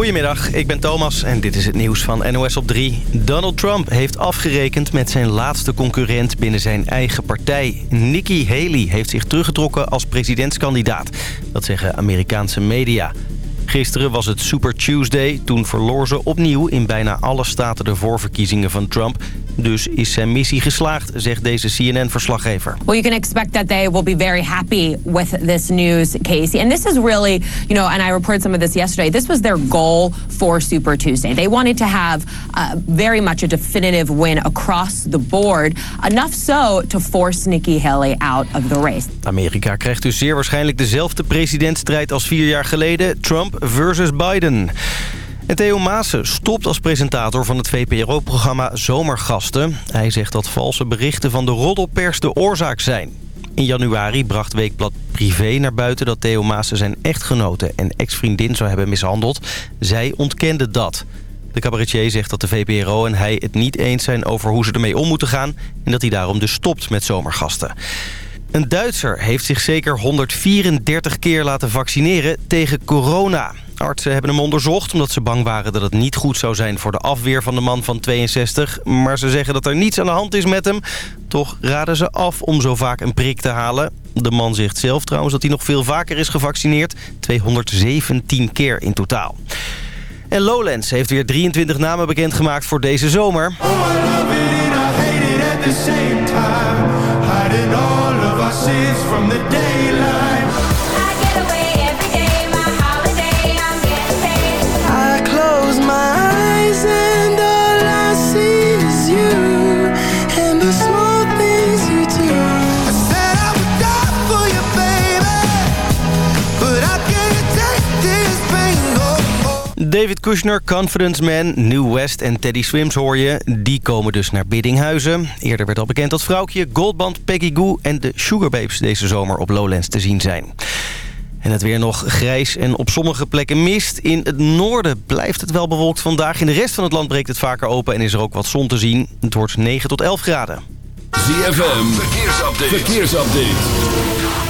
Goedemiddag, ik ben Thomas en dit is het nieuws van NOS op 3. Donald Trump heeft afgerekend met zijn laatste concurrent binnen zijn eigen partij. Nikki Haley heeft zich teruggetrokken als presidentskandidaat. Dat zeggen Amerikaanse media. Gisteren was het Super Tuesday. Toen verloor ze opnieuw in bijna alle staten de voorverkiezingen van Trump. Dus is zijn missie geslaagd, zegt deze CNN-verslaggever. Well, you can expect that they will be very happy with this news, Casey. And this is really, you know, and I reported some of this yesterday. This was their goal for Super Tuesday. They wanted to have uh, very much a definitive win across the board. Enough so to force Nikki Haley out of the race. Amerika krijgt dus zeer waarschijnlijk dezelfde presidentsstrijd als vier jaar geleden. Trump versus Biden. En Theo Maassen stopt als presentator van het VPRO-programma Zomergasten. Hij zegt dat valse berichten van de roddelpers de oorzaak zijn. In januari bracht Weekblad Privé naar buiten dat Theo Maassen zijn echtgenote en ex-vriendin zou hebben mishandeld. Zij ontkende dat. De cabaretier zegt dat de VPRO en hij het niet eens zijn over hoe ze ermee om moeten gaan... en dat hij daarom dus stopt met zomergasten. Een Duitser heeft zich zeker 134 keer laten vaccineren tegen corona. Artsen hebben hem onderzocht omdat ze bang waren dat het niet goed zou zijn voor de afweer van de man van 62. Maar ze zeggen dat er niets aan de hand is met hem. Toch raden ze af om zo vaak een prik te halen. De man zegt zelf trouwens dat hij nog veel vaker is gevaccineerd. 217 keer in totaal. En Lowlands heeft weer 23 namen bekendgemaakt voor deze zomer. Kushner, Confidence Man, New West en Teddy Swims hoor je. Die komen dus naar Biddinghuizen. Eerder werd al bekend dat vrouwtje, Goldband, Peggy Goo en de Sugarbabes deze zomer op Lowlands te zien zijn. En het weer nog grijs en op sommige plekken mist. In het noorden blijft het wel bewolkt vandaag. In de rest van het land breekt het vaker open en is er ook wat zon te zien. Het wordt 9 tot 11 graden. ZFM, verkeersupdate. verkeersupdate.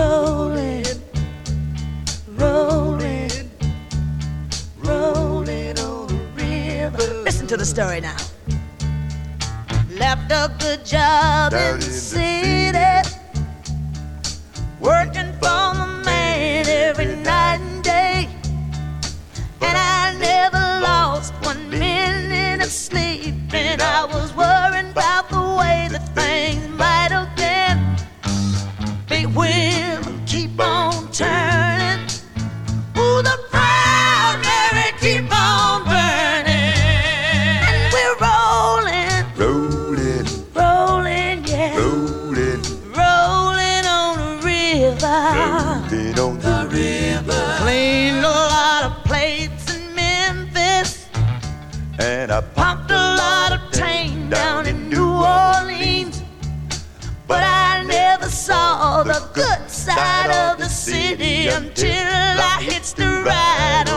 rolling, rolling, rolling. Listen to the story now. Left a good job Down in the city, working for the man every night. And I pumped a lot of tang down in New Orleans. But I never saw the good side of the city until I hits the ride.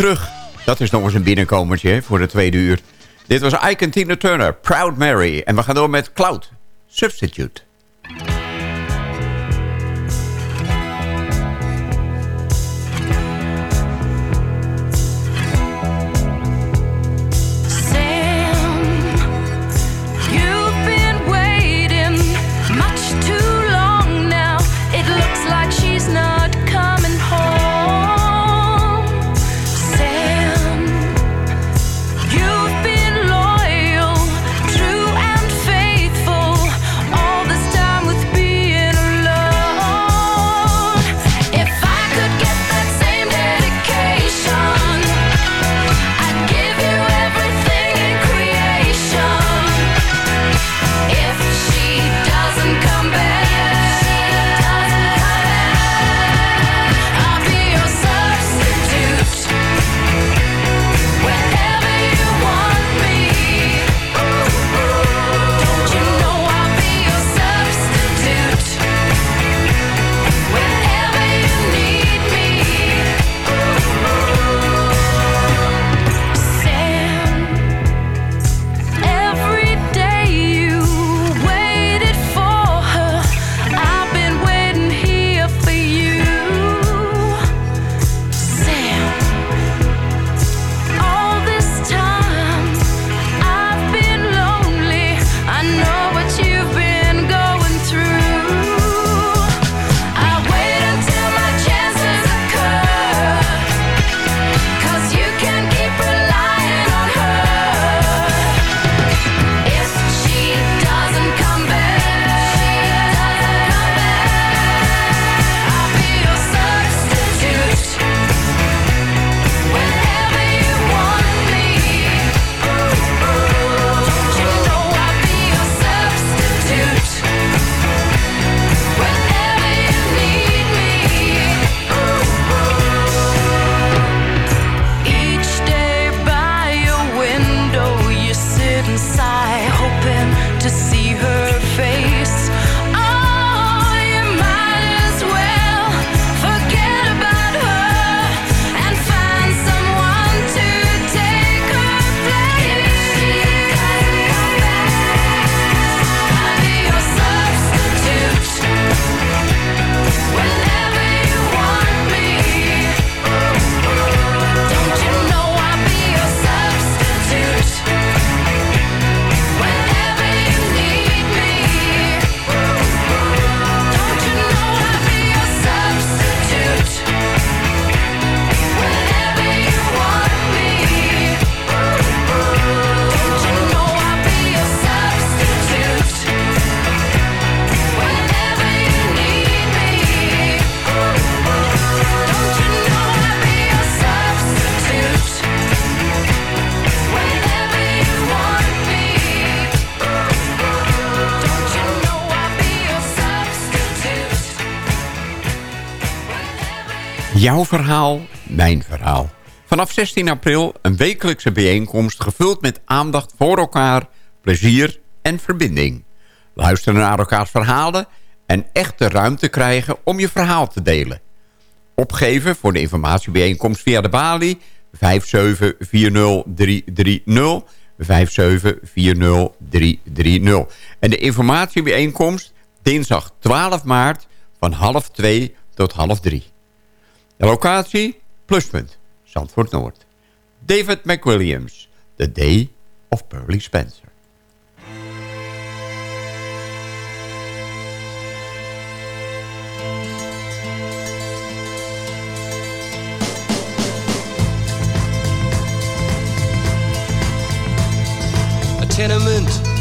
terug. Dat is nog eens een binnenkomertje voor de tweede uur. Dit was Ike Tina Turner, Proud Mary. En we gaan door met Cloud Substitute. Jouw verhaal, mijn verhaal. Vanaf 16 april een wekelijkse bijeenkomst gevuld met aandacht voor elkaar, plezier en verbinding. Luisteren naar elkaars verhalen en echte ruimte krijgen om je verhaal te delen. Opgeven voor de informatiebijeenkomst via de balie 5740330 5740330. En de informatiebijeenkomst dinsdag 12 maart van half 2 tot half 3. De locatie Pluspunt, Zandvoort Noord. David McWilliams, The Day of Pearly Spencer. A tenement,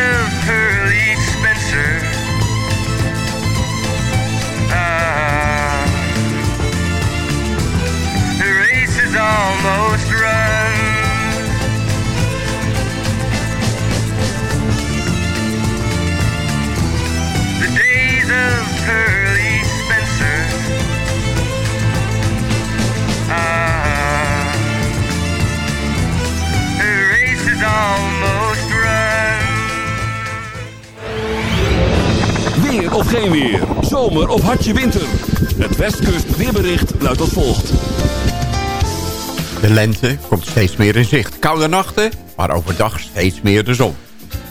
Of Pearly Spencer. Ah, the race is almost run. Zomer of hartje winter. Het Westkust weerbericht luidt als volgt. De lente komt steeds meer in zicht. Koude nachten, maar overdag steeds meer de zon.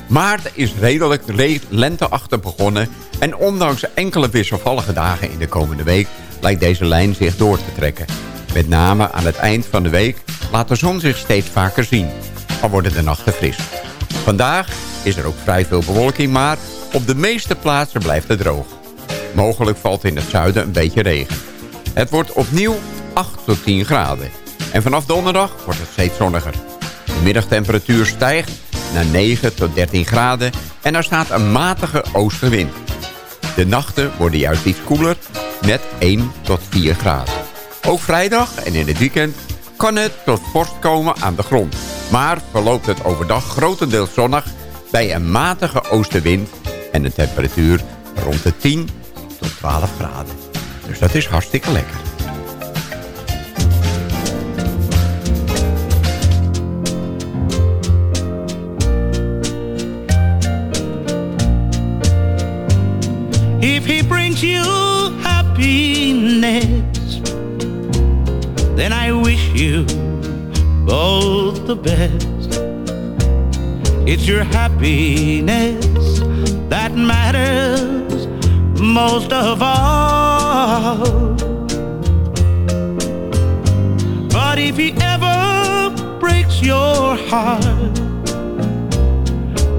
Maart is redelijk le- lenteachtig begonnen... en ondanks enkele wisselvallige dagen in de komende week... lijkt deze lijn zich door te trekken. Met name aan het eind van de week laat de zon zich steeds vaker zien. Al worden de nachten fris. Vandaag is er ook vrij veel bewolking, maar op de meeste plaatsen blijft het droog. Mogelijk valt in het zuiden een beetje regen. Het wordt opnieuw 8 tot 10 graden. En vanaf donderdag wordt het steeds zonniger. De middagtemperatuur stijgt naar 9 tot 13 graden en er staat een matige oostenwind. De nachten worden juist iets koeler, net 1 tot 4 graden. Ook vrijdag en in het weekend kan het tot vorst komen aan de grond. Maar verloopt het overdag grotendeels zonnig bij een matige oostenwind en een temperatuur rond de 10 tot 12 graden. Dus dat is hartstikke lekker. If he brings you happiness, then I wish you both the best. It's your happiness that matters most of all. But if he ever breaks your heart,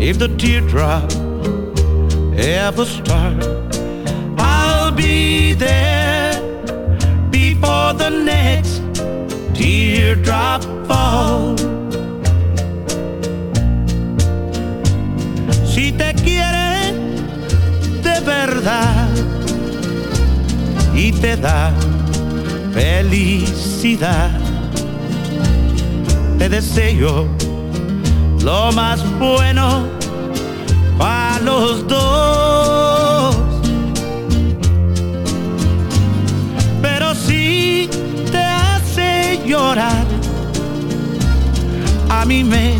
if the teardrop ever starts, I'll be there before the next teardrop falls. Si te quiero verdad y te da felicidad. Te deseo lo más bueno para los dos. Pero si te hace llorar, a mí me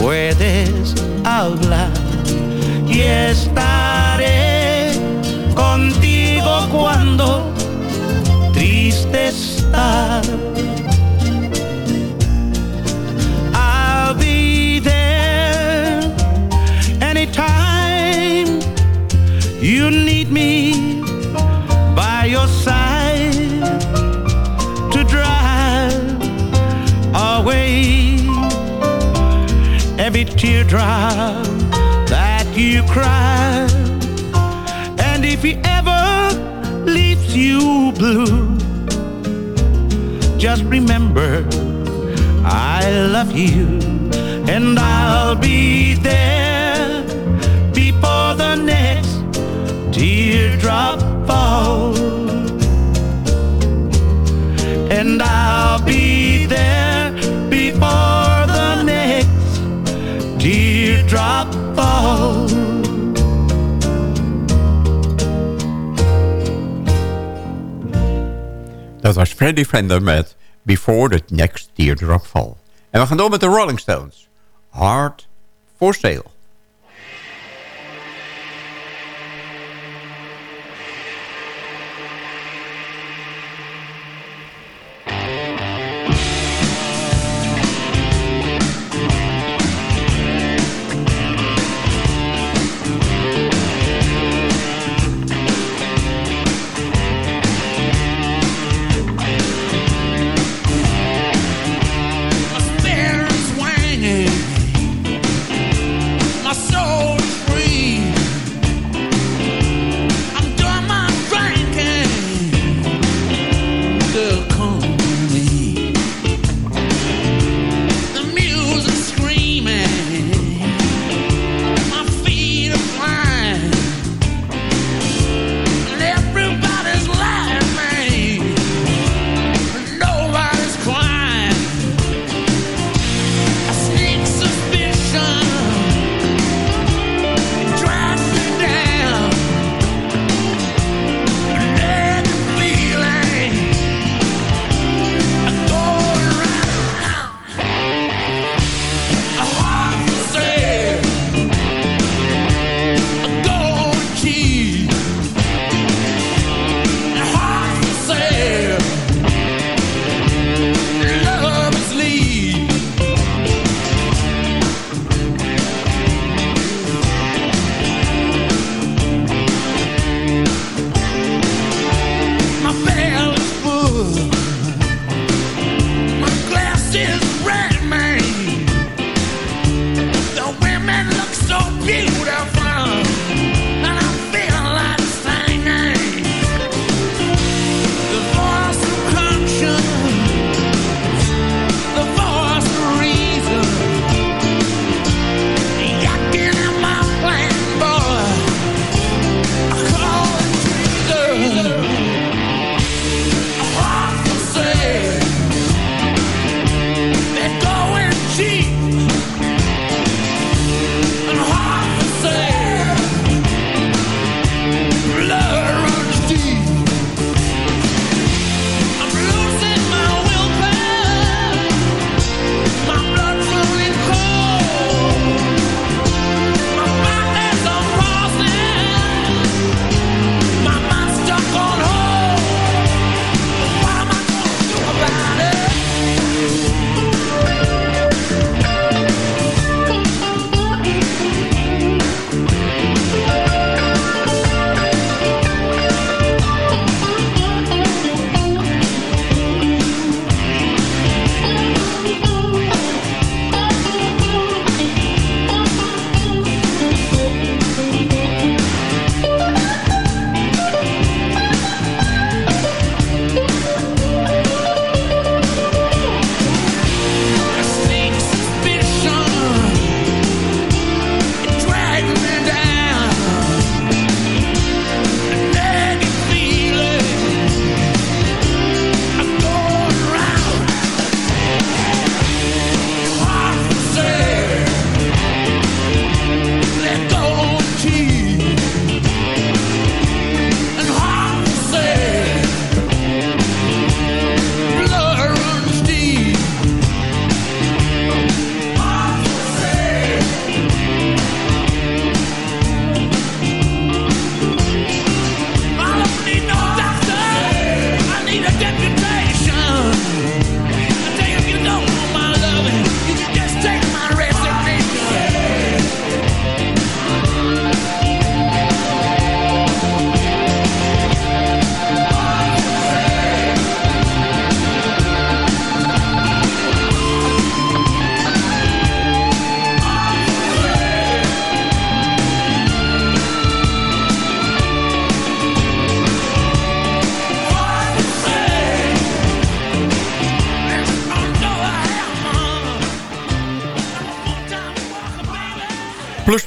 puedes hablar y contigo cuando triste estás. I'll be there anytime you need me by your side to drive away every teardrop that you cry. And if he ever you blue, just remember I love you and I'll be there before the next teardrop falls. And I'll be there before the next teardrop falls. Dat was Freddy Fender met Before the Next Teardrop Fall. En we gaan door met de Rolling Stones. Hard for Sale.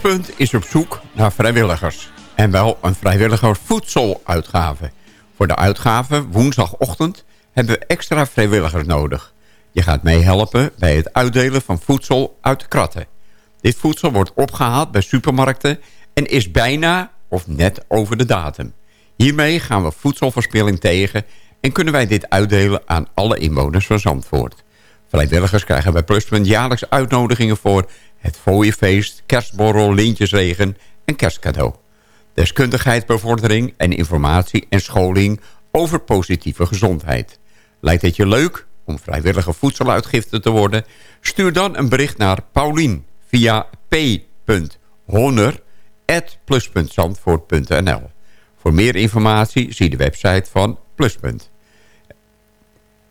Pluspunt is op zoek naar vrijwilligers. En wel een vrijwilliger voedseluitgave. Voor de uitgave woensdagochtend hebben we extra vrijwilligers nodig. Je gaat meehelpen bij het uitdelen van voedsel uit de kratten. Dit voedsel wordt opgehaald bij supermarkten en is bijna of net over de datum. Hiermee gaan we voedselverspilling tegen en kunnen wij dit uitdelen aan alle inwoners van Zandvoort. Vrijwilligers krijgen bij Pluspunt jaarlijks uitnodigingen voor het fooienfeest, kerstborrel, lintjesregen en kerstcadeau. Deskundigheidsbevordering en informatie en scholing over positieve gezondheid. Lijkt het je leuk om vrijwillige voedseluitgifte te worden? Stuur dan een bericht naar Paulien via p.honor.plus.zandvoort.nl Voor meer informatie zie de website van Pluspunt.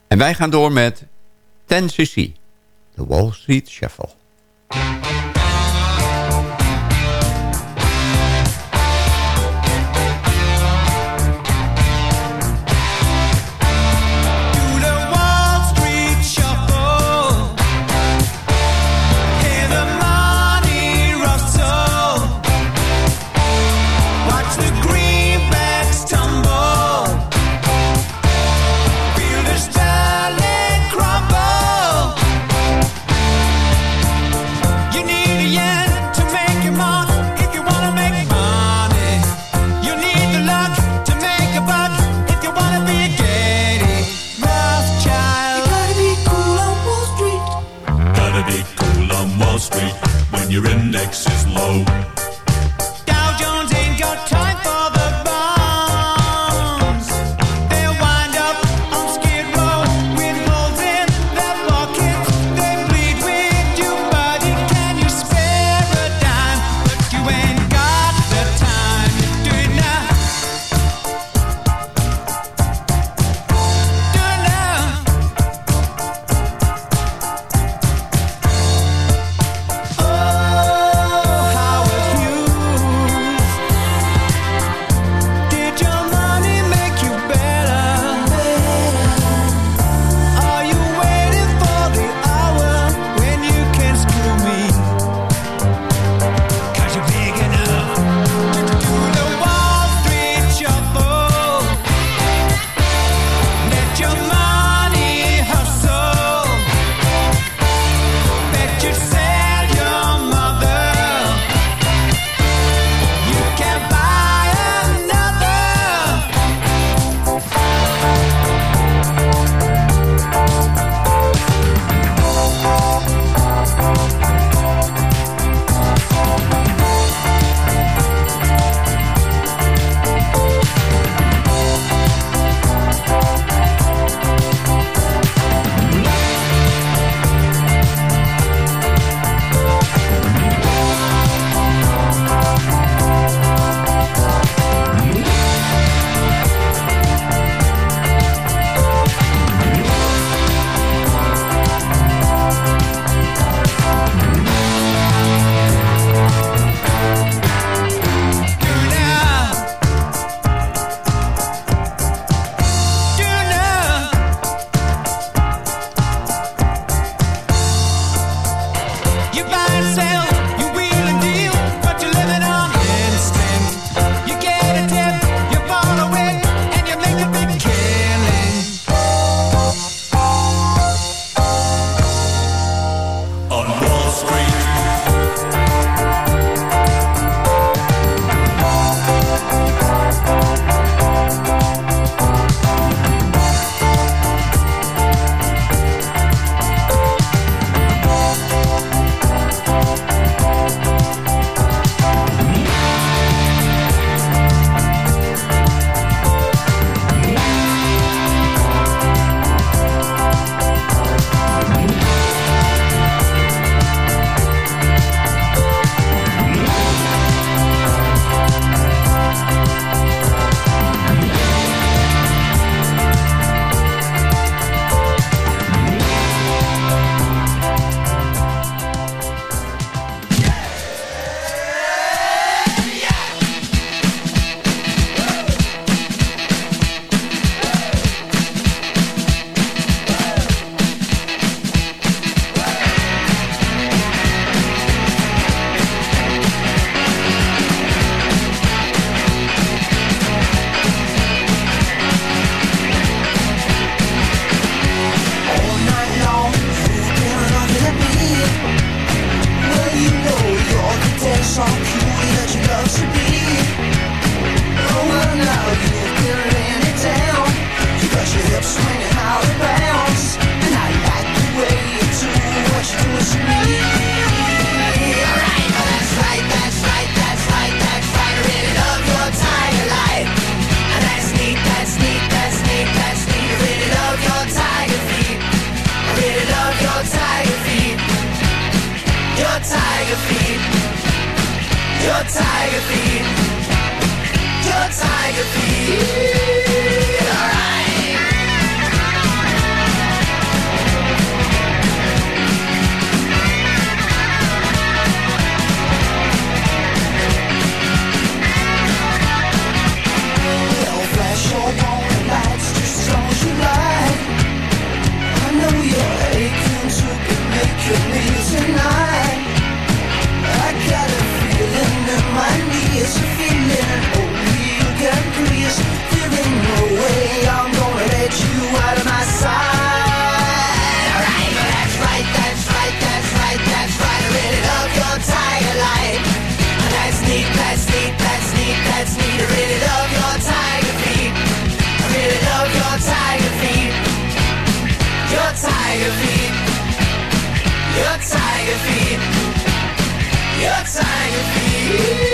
En wij gaan door met 10cc, de Wall Street Shuffle. Tiger feet. Your tiger feet. Your.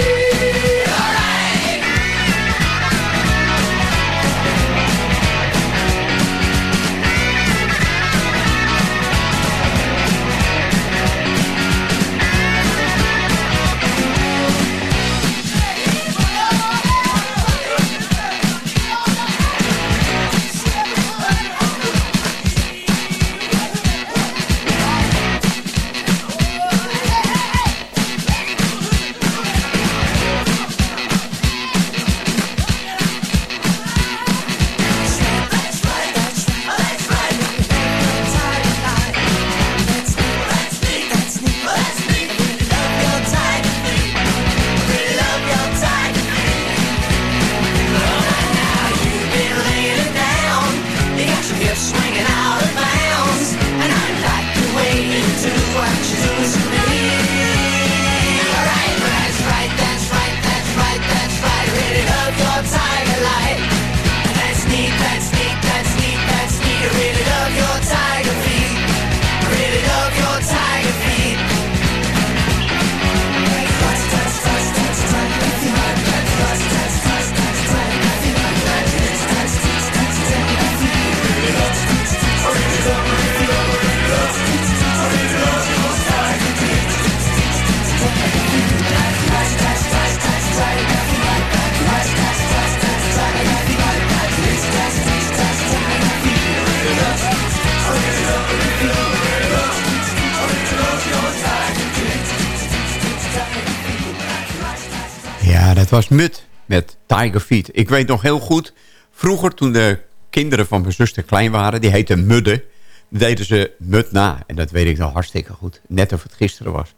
Was Mut met Tiger Feet. Ik weet nog heel goed, vroeger toen de kinderen van mijn zuster klein waren... die heette Mudde, deden ze Mut na. En dat weet ik nog hartstikke goed. Net of het gisteren was.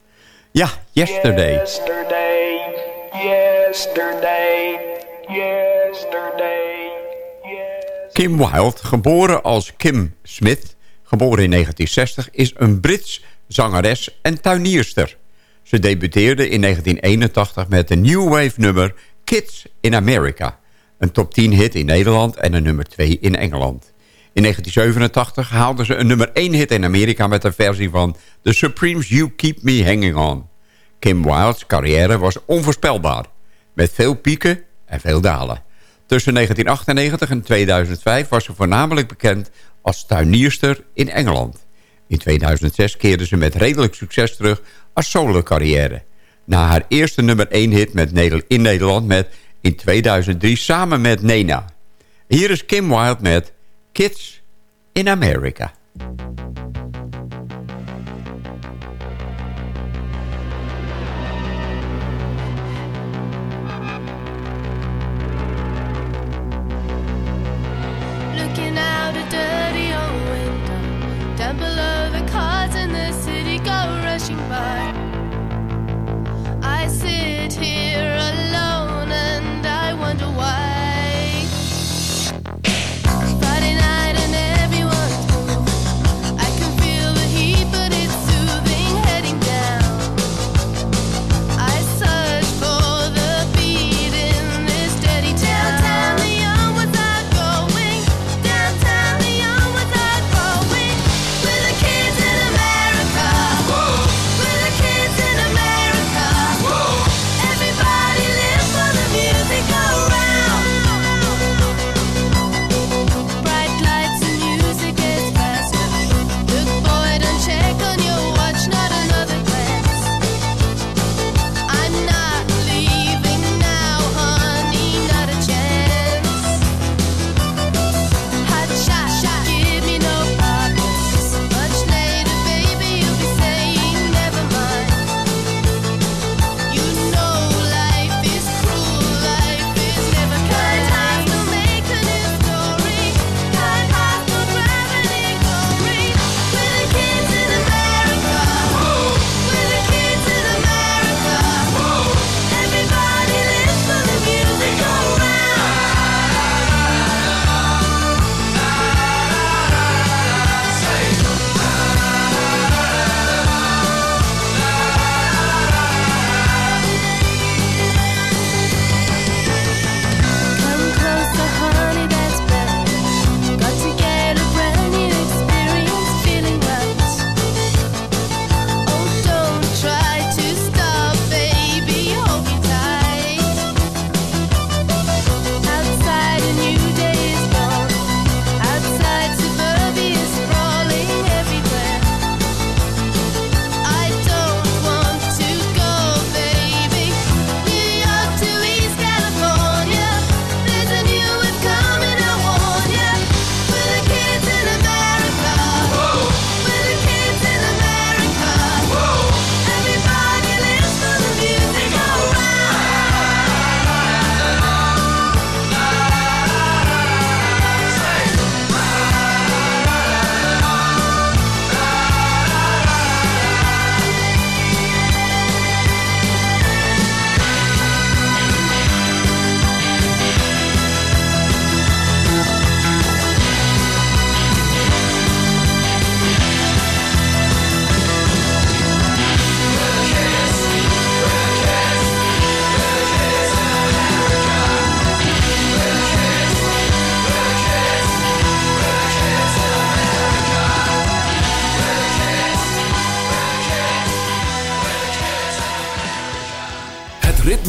Ja, Yesterday. Yesterday, yesterday, yesterday. Kim Wilde, geboren als Kim Smith, geboren in 1960... is een Brits zangeres en tuinierster. Ze debuteerde in 1981 met een new wave nummer Kids in America. Een top 10 hit in Nederland en een nummer 2 in Engeland. In 1987 haalde ze een nummer 1 hit in Amerika met een versie van The Supremes You Keep Me Hanging On. Kim Wilde's carrière was onvoorspelbaar, met veel pieken en veel dalen. Tussen 1998 en 2005 was ze voornamelijk bekend als tuinierster in Engeland. In 2006 keerde ze met redelijk succes terug als solo-carrière. Na haar eerste nummer 1 hit met in Nederland met in 2003 samen met Nena. Hier is Kim Wilde met Kids in America. I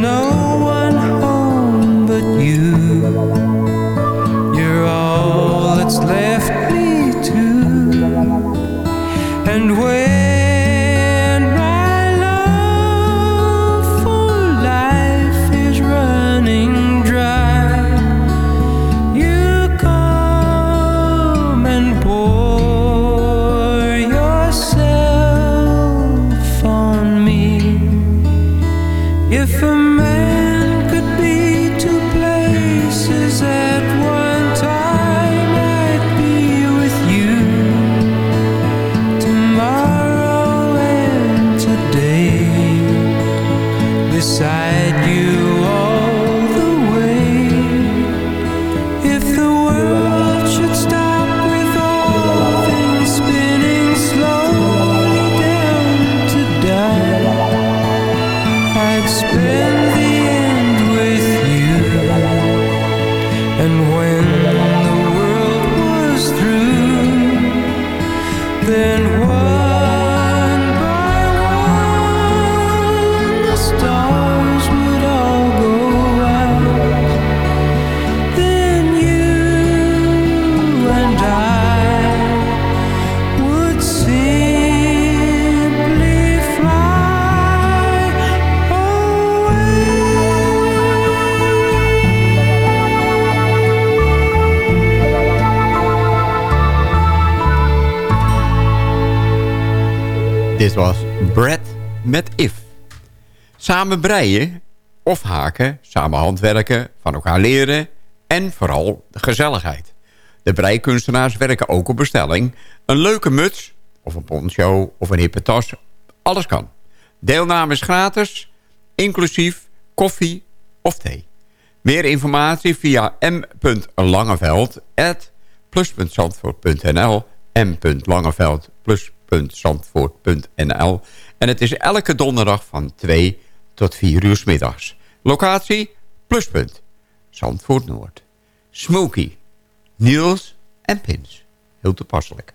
no Samen breien of haken, samen handwerken, van elkaar leren en vooral de gezelligheid. De breikunstenaars werken ook op bestelling. Een leuke muts of een poncho of een hippe tas, alles kan. Deelname is gratis, inclusief koffie of thee. Meer informatie via m.langeveld.plus.zandvoort.nl m.langeveld.plus.zandvoort.nl En het is elke donderdag van 2 tot 4 uur s middags. Locatie Pluspunt, Zandvoort Noord. Smoky, Niels en Pins. Heel toepasselijk.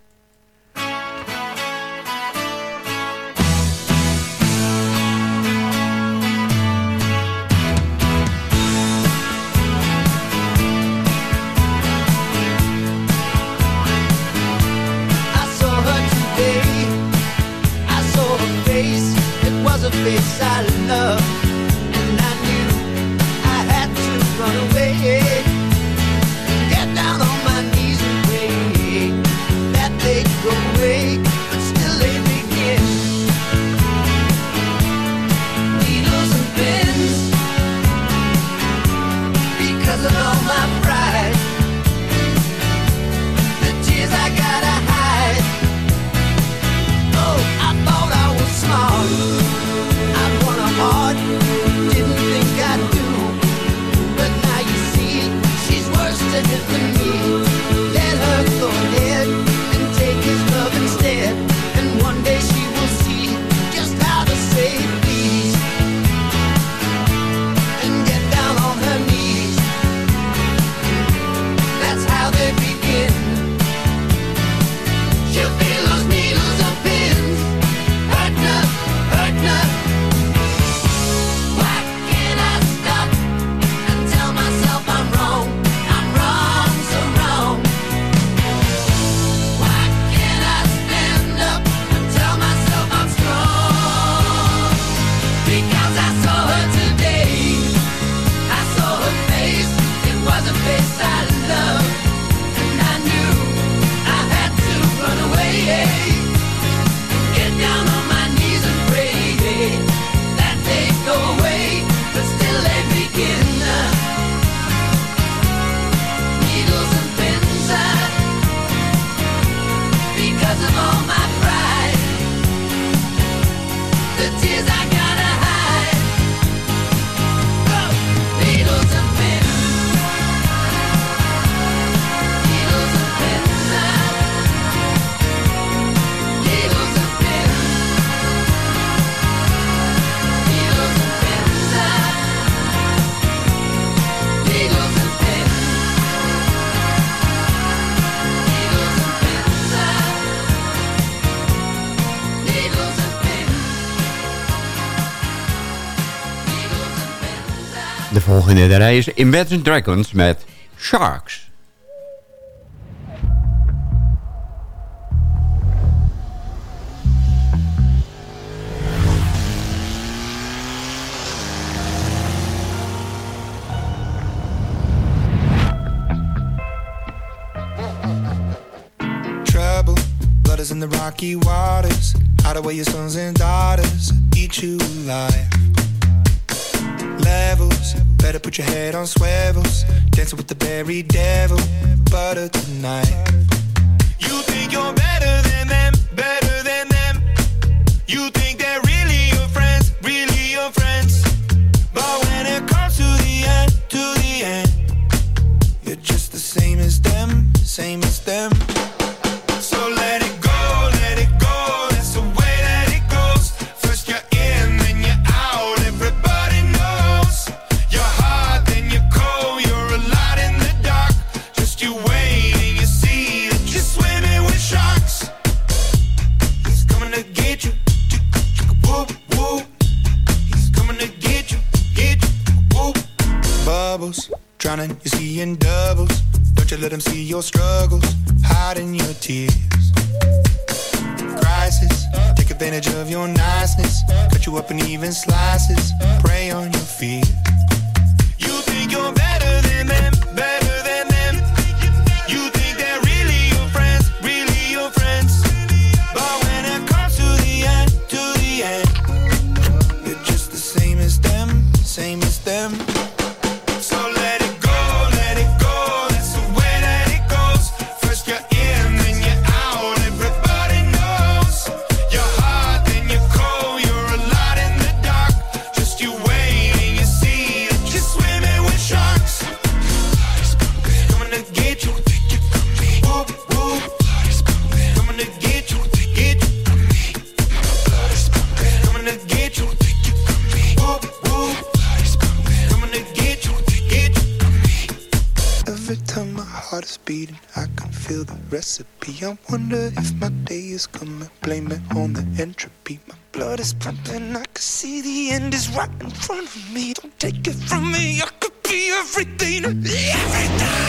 De rij is Imagine Dragons met Sharks. Every devil but tonight. From me. I could be everything, everything.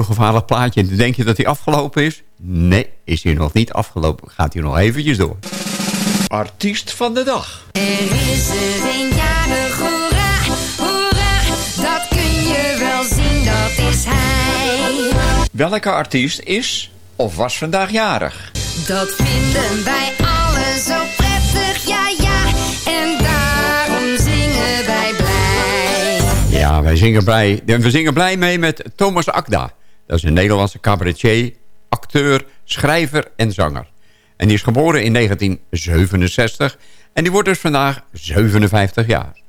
Heel gevaarlijk plaatje. Denk je dat hij afgelopen is? Nee, is hij nog niet afgelopen. Gaat hij nog eventjes door. Artiest van de dag. Er is er een jarig, hoera, hoera, dat kun je wel zien, dat is hij. Welke artiest is of was vandaag jarig? Dat vinden wij allen zo prettig, ja ja, en daarom zingen wij blij. Ja, wij zingen blij, we zingen blij mee met Thomas Akda. Dat is een Nederlandse cabaretier, acteur, schrijver en zanger. En die is geboren in 1967 en die wordt dus vandaag 57 jaar.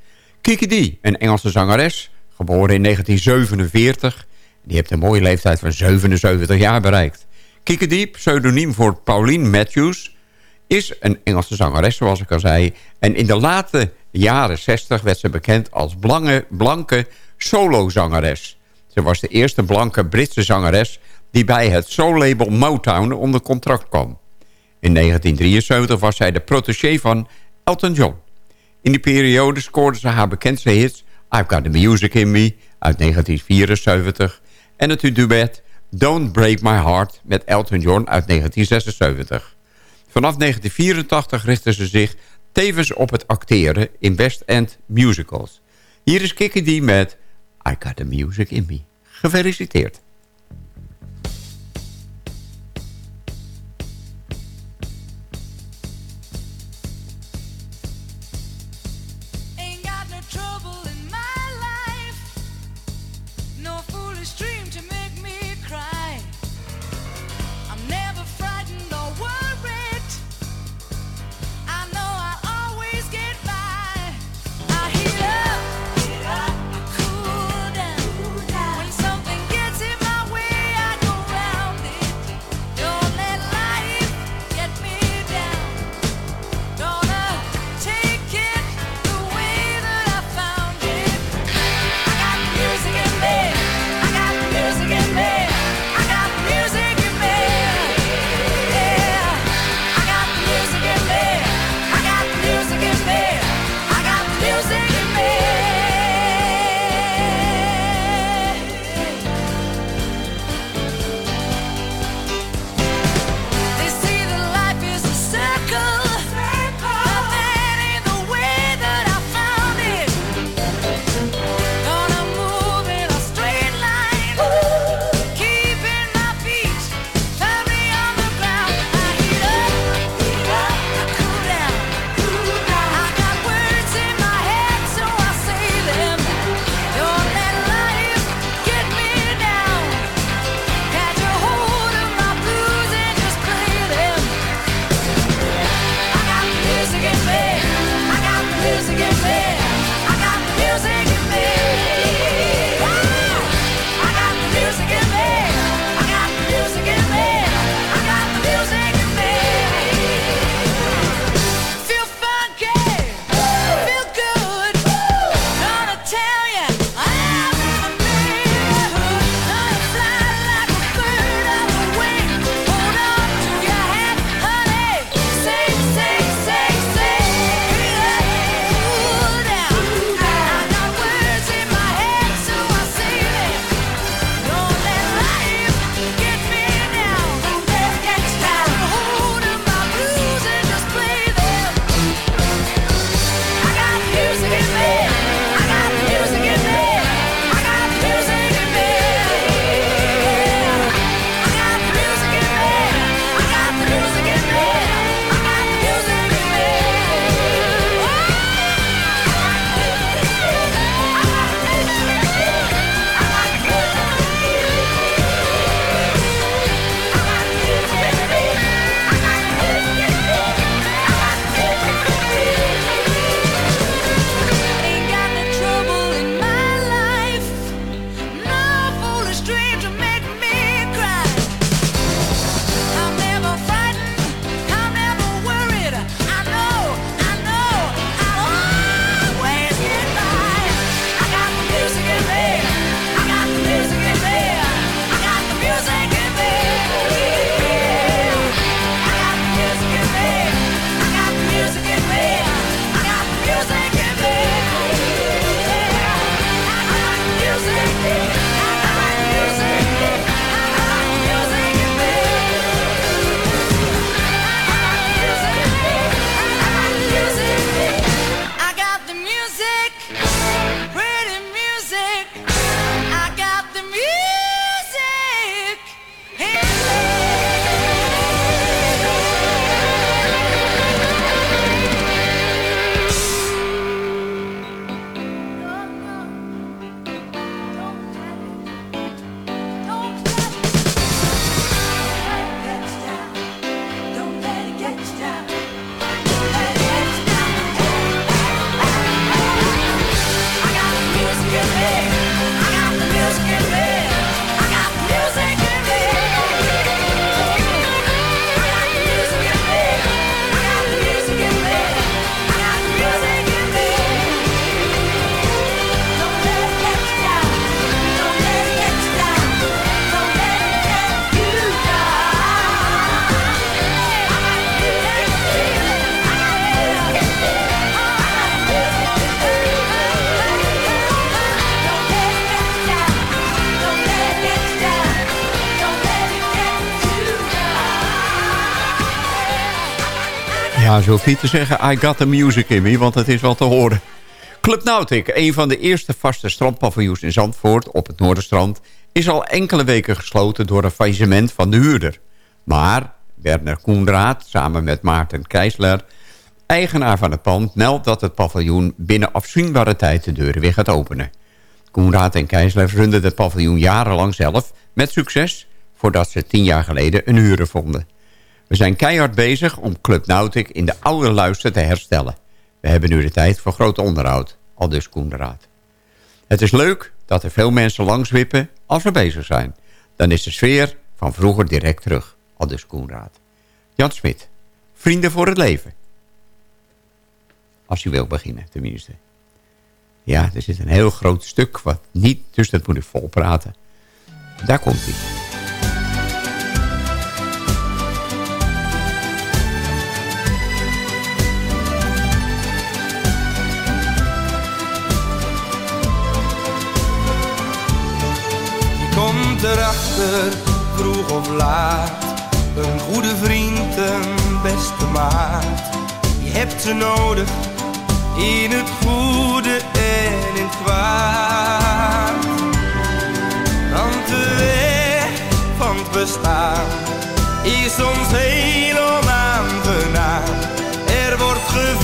Kiki D, een Engelse zangeres, geboren in 1947. Die heeft een mooie leeftijd van 77 jaar bereikt. Kiki D, pseudoniem voor Pauline Matthews, is een Engelse zangeres, zoals ik al zei. En in de late jaren 60 werd ze bekend als blanke, blanke solozangeres. Ze was de eerste blanke Britse zangeres die bij het soul-label Motown onder contract kwam. In 1973 was zij de protégé van Elton John. In die periode scoorde ze haar bekendste hits... I've Got The Music In Me uit 1974... en het duet Don't Break My Heart met Elton John uit 1976. Vanaf 1984 richtte ze zich tevens op het acteren in West End musicals. Hier is Kiki met I Got The Music In Me. Gefeliciteerd. Zo niet te zeggen, I got the music in me, want het is wel te horen. Club Nautic, een van de eerste vaste strandpaviljoens in Zandvoort op het Noorderstrand... is al enkele weken gesloten door een faillissement van de huurder. Maar Werner Koenraad, samen met Maarten Keisler... eigenaar van het pand, meldt dat het paviljoen binnen afzienbare tijd de deuren weer gaat openen. Koenraad en Keisler runden het paviljoen jarenlang zelf met succes... voordat ze tien jaar geleden een huurder vonden. We zijn keihard bezig om Club Nautic in de oude luister te herstellen. We hebben nu de tijd voor groot onderhoud, al dus Koenraad. Het is leuk dat er veel mensen langswippen als we bezig zijn. Dan is de sfeer van vroeger direct terug, al dus Koenraad. Jan Smit, Vrienden voor het Leven. Als u wil beginnen, tenminste. Ja, er zit een heel groot stuk wat niet, dus dat moet ik vol praten. Daar komt hij. Komt erachter, vroeg of laat. Een goede vriend, een beste maat. Je hebt ze nodig, in het goede en in het kwaad. Want de weg van het bestaan is soms heel onaangenaam. Er wordt gevallen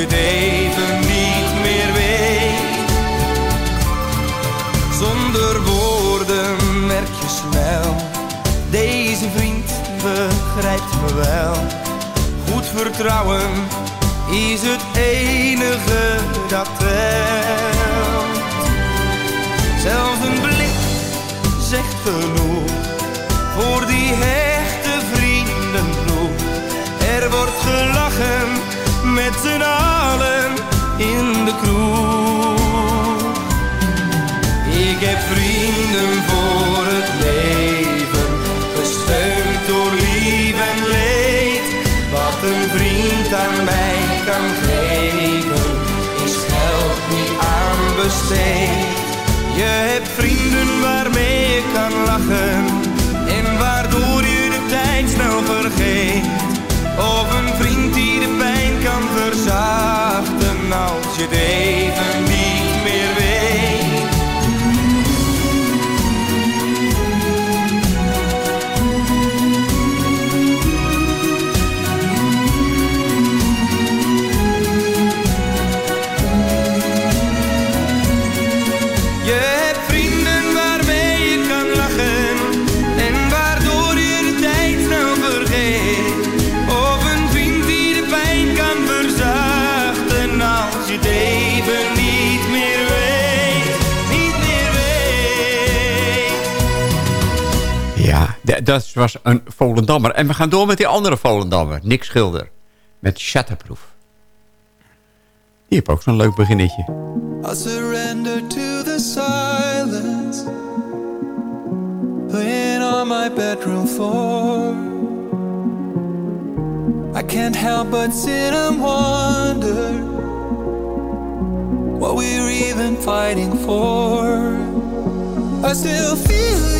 je het even niet meer weet. Zonder woorden merk je snel, deze vriend begrijpt me wel. Goed vertrouwen is het enige dat telt. Zelfs een blik zegt genoeg voor die hechte vriendenploeg. Er wordt gelachen met z'n allen in de kroeg. Ik heb vrienden voor het leven, gesteund door lief en leed. Wat een vriend aan mij kan geven, is geld niet aan besteed. Je hebt vrienden waarmee je kan lachen dat was een Volendammer. En we gaan door met die andere Volendammer, Nick Schilder. Met Shatterproof. Die heeft ook zo'n leuk beginnetje. I surrender to the silence Laying on my bedroom floor I can't help but sit and wonder What we're even fighting for I still feel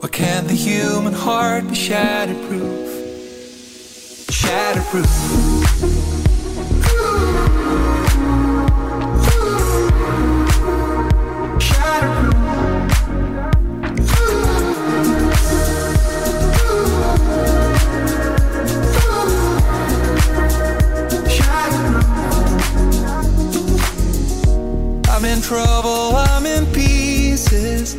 Why can't the human heart be shatterproof? Shatterproof. I'm in trouble, I'm in pieces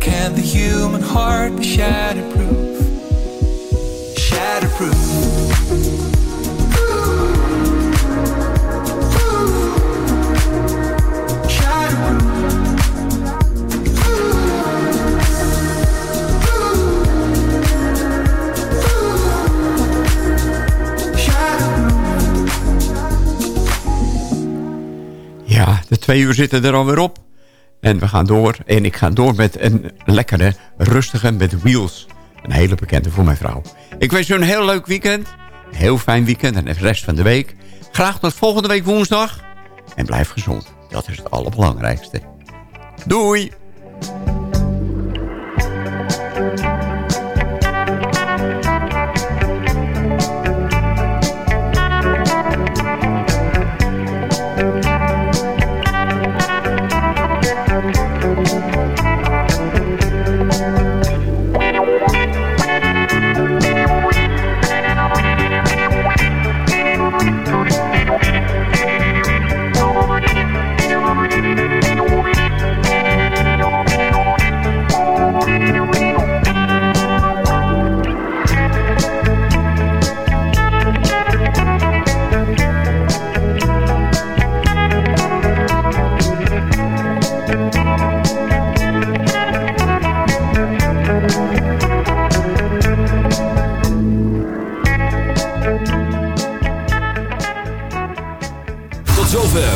Can't the human heart be shatterproof? Shatterproof. Ja, de twee uur zitten er alweer op. En we gaan door. En ik ga door met een lekkere, rustige met Wheels. Een hele bekende voor mijn vrouw. Ik wens u een heel leuk weekend. Heel fijn weekend en de rest van de week. Graag tot volgende week woensdag. En blijf gezond. Dat is het allerbelangrijkste. Doei!